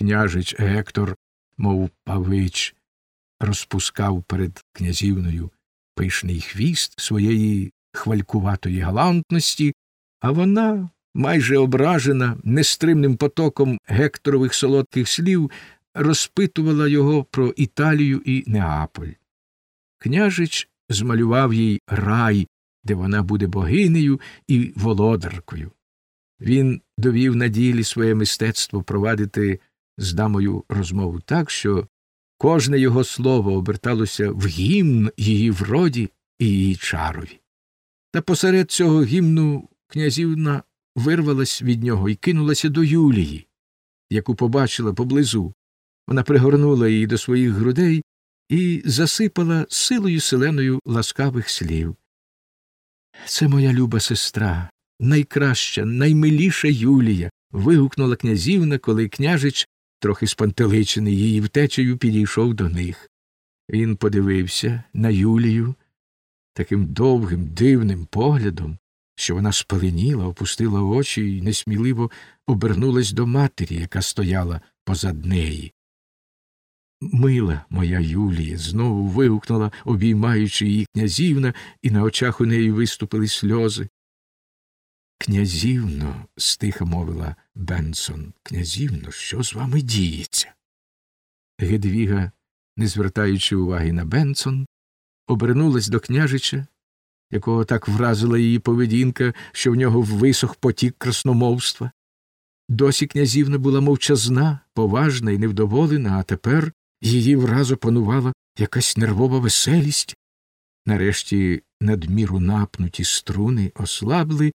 Княжич Гектор, мов павич, розпускав перед князівною пишний хвіст своєї хвалькуватої галантності, а вона, майже ображена нестримним потоком Гекторових солодких слів, розпитувала його про Італію і Неаполь. Княжич змалював їй рай, де вона буде богинею і володаркою. Він довів на ділі своє мистецтво провадити з дамою розмову так, що кожне його слово оберталося в гімн її вроді і її чарові. Та посеред цього гімну князівна вирвалась від нього і кинулася до Юлії, яку побачила поблизу. Вона пригорнула її до своїх грудей і засипала силою селеною ласкавих слів. Це моя люба сестра, найкраща, наймиліша Юлія. вигукнула князівна, коли княжич, трохи спантеличений її втечею, підійшов до них. Він подивився на Юлію таким довгим, дивним поглядом, що вона спаленіла, опустила очі і несміливо обернулась до матері, яка стояла позад неї. Мила моя Юлія, знову вигукнула, обіймаючи її князівна, і на очах у неї виступили сльози. Князівно, стиха мовила Бенсон, князівно, що з вами діється? Гедвіга, не звертаючи уваги на Бенсон, обернулась до княжича, якого так вразила її поведінка, що в нього висох потік красномовства. Досі князівна була мовчазна, поважна і невдоволена, а тепер її вразу панувала якась нервова веселість. Нарешті надміру напнуті струни ослабли,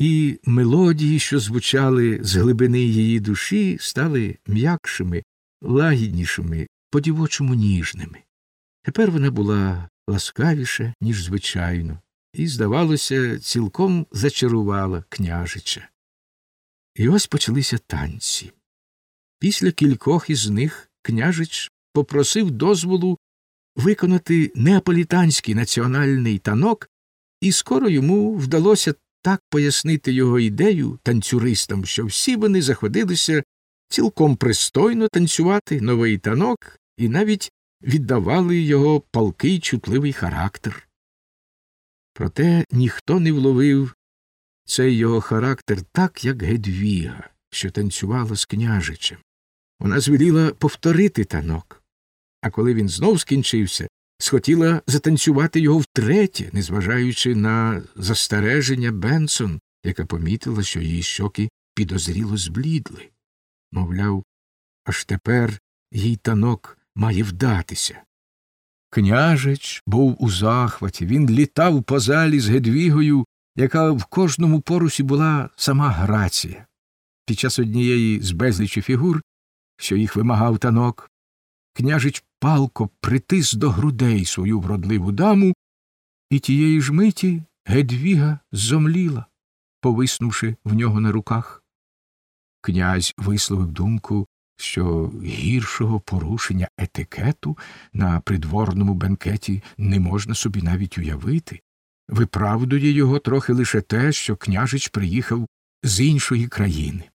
і мелодії, що звучали з глибини її душі, стали м'якшими, лагіднішими, по дівочому ніжними. Тепер вона була ласкавіша, ніж звичайно, і, здавалося, цілком зачарувала княжича. І ось почалися танці. Після кількох із них княжич попросив дозволу виконати неаполітанський національний танок, і скоро йому вдалося так пояснити його ідею танцюристам, що всі вони заходилися цілком пристойно танцювати новий танок і навіть віддавали його палкий чутливий характер. Проте ніхто не вловив цей його характер так, як Гедвіга, що танцювала з княжичем. Вона звеліла повторити танок, а коли він знов скінчився, схотіла затанцювати його втретє, незважаючи на застереження Бенсон, яка помітила, що її щоки підозріло зблідли. Мовляв, аж тепер їй танок має вдатися. Княжич був у захваті, він літав по залі з Гедвігою, яка в кожному порусі була сама грація. Під час однієї з безлічі фігур, що їх вимагав танок, княжич палко притис до грудей свою вродливу даму, і тієї ж миті Гедвіга зомліла, повиснувши в нього на руках. Князь висловив думку, що гіршого порушення етикету на придворному бенкеті не можна собі навіть уявити. Виправдує його трохи лише те, що княжич приїхав з іншої країни.